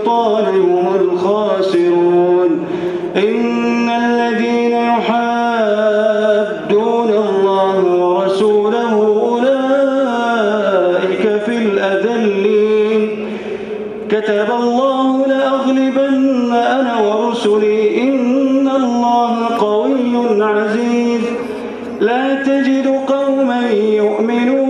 الشيطان هم الخاسرون. إن الذين يحادون الله ورسوله أولئك في الأذلين. كتب الله لأغلبن أنا ورسلي. إن الله قوي عزيز. لا تجد قوما يؤمنون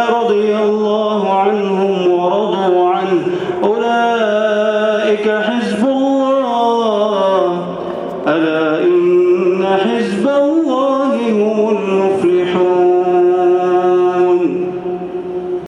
أولئك حزب